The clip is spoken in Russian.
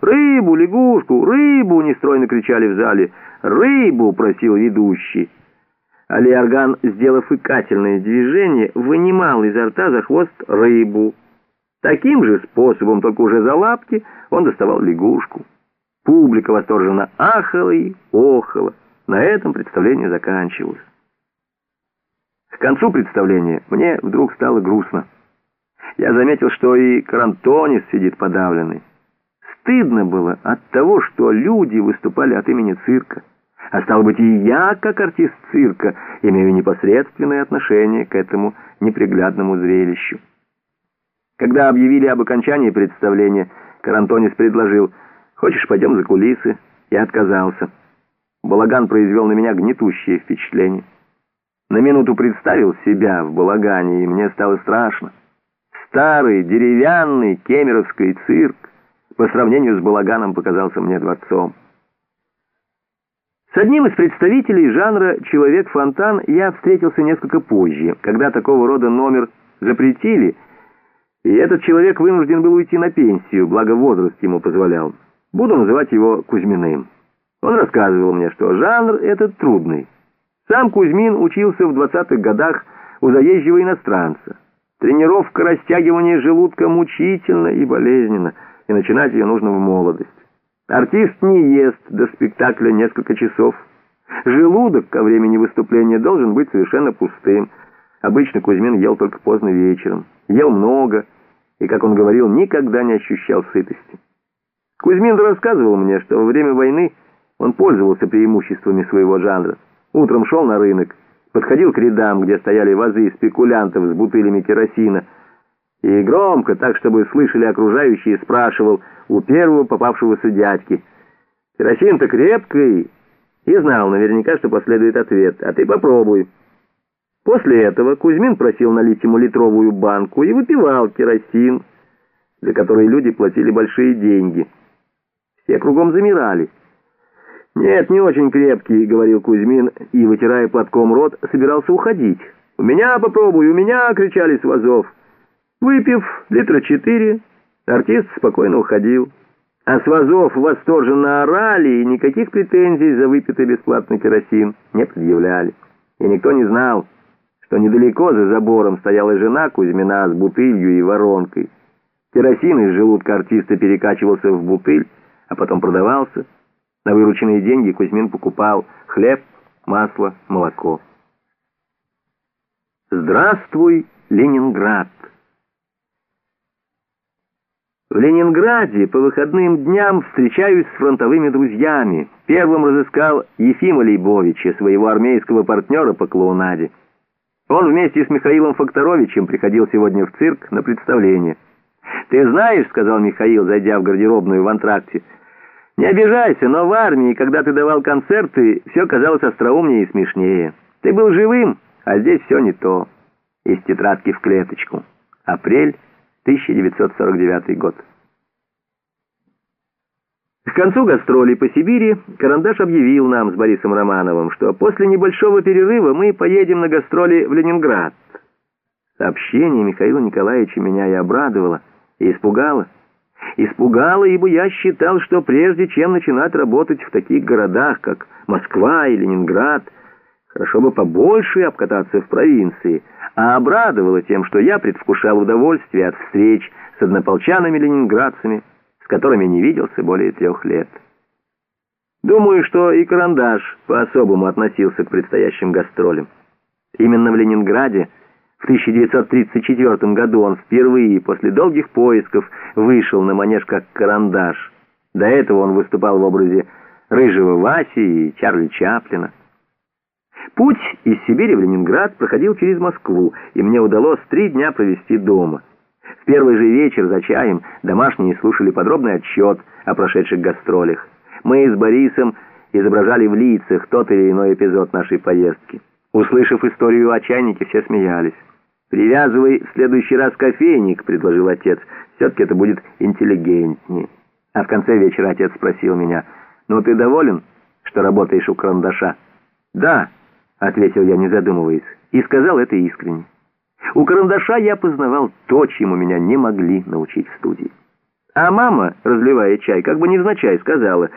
Рыбу, лягушку, рыбу!» — нестройно кричали в зале. «Рыбу!» — просил ведущий. Алиарган, сделав икательное движение, вынимал изо рта за хвост рыбу. Таким же способом, только уже за лапки, он доставал лягушку. Публика восторженно ахала и охала. На этом представление заканчивалось. К концу представления мне вдруг стало грустно. Я заметил, что и Карантонис сидит подавленный. Стыдно было от того, что люди выступали от имени цирка. А стало быть, и я, как артист цирка, имею непосредственное отношение к этому неприглядному зрелищу. Когда объявили об окончании представления, Карантонис предложил, «Хочешь, пойдем за кулисы?» Я отказался. Балаган произвел на меня гнетущее впечатление. На минуту представил себя в балагане, и мне стало страшно. Старый, деревянный кемеровский цирк по сравнению с балаганом показался мне дворцом. С одним из представителей жанра «Человек-фонтан» я встретился несколько позже, когда такого рода номер запретили, и этот человек вынужден был уйти на пенсию, благо возраст ему позволял. Буду называть его Кузьминым. Он рассказывал мне, что жанр этот трудный. Сам Кузьмин учился в 20-х годах у заезжего иностранца. Тренировка растягивания желудка мучительно и болезненно, и начинать ее нужно в молодости. Артист не ест до спектакля несколько часов. Желудок ко времени выступления должен быть совершенно пустым. Обычно Кузьмин ел только поздно вечером. Ел много, и, как он говорил, никогда не ощущал сытости. Кузьмин рассказывал мне, что во время войны он пользовался преимуществами своего жанра. Утром шел на рынок, подходил к рядам, где стояли вазы спекулянтов с бутылями керосина, и громко, так чтобы слышали окружающие, спрашивал у первого попавшегося дядьки. «Керосин-то крепкий!» И знал наверняка, что последует ответ. «А ты попробуй». После этого Кузьмин просил налить ему литровую банку и выпивал керосин, за который люди платили большие деньги. Все кругом замирали. «Нет, не очень крепкий», — говорил Кузьмин, и, вытирая платком рот, собирался уходить. «У меня попробуй, у меня!» — кричали с вазов. Выпив литра четыре, артист спокойно уходил. А с вазов восторженно орали и никаких претензий за выпитый бесплатный керосин не предъявляли. И никто не знал, что недалеко за забором стояла жена Кузьмина с бутылью и воронкой. Керосин из желудка артиста перекачивался в бутыль, а потом продавался. На вырученные деньги Кузьмин покупал хлеб, масло, молоко. «Здравствуй, Ленинград!» В Ленинграде по выходным дням встречаюсь с фронтовыми друзьями. Первым разыскал Ефима Лейбовича, своего армейского партнера по клоунаде. Он вместе с Михаилом Факторовичем приходил сегодня в цирк на представление. «Ты знаешь, — сказал Михаил, зайдя в гардеробную в антракте, — не обижайся, но в армии, когда ты давал концерты, все казалось остроумнее и смешнее. Ты был живым, а здесь все не то». Из тетрадки в клеточку. Апрель 1949 год. К концу гастролей по Сибири Карандаш объявил нам с Борисом Романовым, что после небольшого перерыва мы поедем на гастроли в Ленинград. Сообщение Михаила Николаевича меня и обрадовало, и испугало. Испугало, ибо я считал, что прежде чем начинать работать в таких городах, как Москва и Ленинград, хорошо бы побольше обкататься в провинции – а обрадовало тем, что я предвкушал удовольствие от встреч с однополчанами-ленинградцами, с которыми не виделся более трех лет. Думаю, что и Карандаш по-особому относился к предстоящим гастролям. Именно в Ленинграде в 1934 году он впервые после долгих поисков вышел на манеж как Карандаш. До этого он выступал в образе Рыжего Васи и Чарли Чаплина. Путь из Сибири в Ленинград проходил через Москву, и мне удалось три дня провести дома. В первый же вечер за чаем домашние слушали подробный отчет о прошедших гастролях. Мы с Борисом изображали в лицах тот или иной эпизод нашей поездки. Услышав историю о чайнике, все смеялись. «Привязывай в следующий раз кофейник», — предложил отец. «Все-таки это будет интеллигентнее». А в конце вечера отец спросил меня, «Ну ты доволен, что работаешь у карандаша?» «Да». — ответил я, не задумываясь, и сказал это искренне. У карандаша я познавал то, чему меня не могли научить в студии. А мама, разливая чай, как бы невзначай сказала,